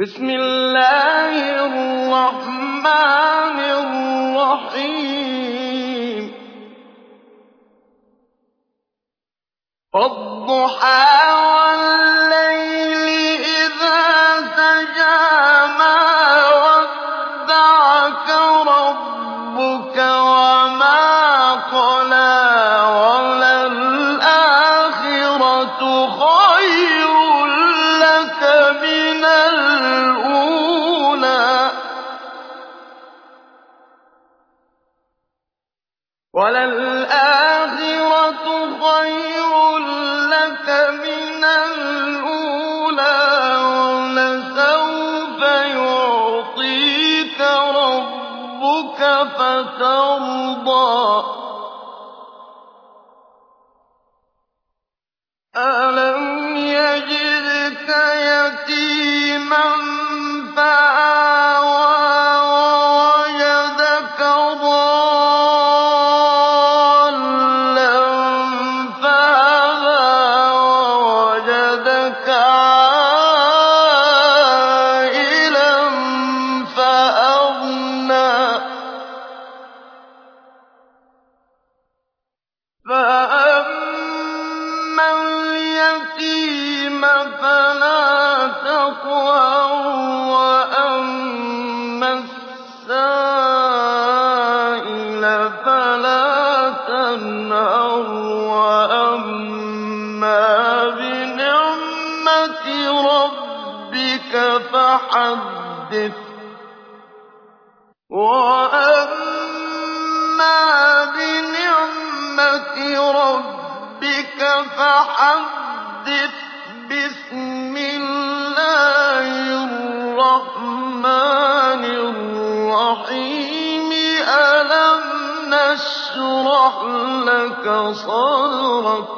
بِسْمِ اللَّهِ الرَّحْمَٰنِ الرَّحِيمِ. وَالضُّحَىٰ وَاللَّيْلِ إِذَا سَجَىٰ مَا وَدَّعَكَ رَبُّكَ وَمَا قَلَىٰ وَلَلْآخِرَةُ خَيْرٌ. وَلَسَوْفَ يُعْطِيكَ رَبُّكَ فَتَرْضَىٰ. أَلَمْ يَجِدْكَ يَتِيمًا فَآوَىٰ فَأَمَّا الْيَتِيمَ فَلَا السَّائِلَ فَلَا تَنْهَرْ. بِنِعْمَةِ رَبِّكَ فَحَدِّثْ. بِسْمِ اللَّهِ الرَّحْمَٰنِ الرَّحِيمِ. أَلَمْ نَشْرَحْ لَكَ صَدْرَكَ؟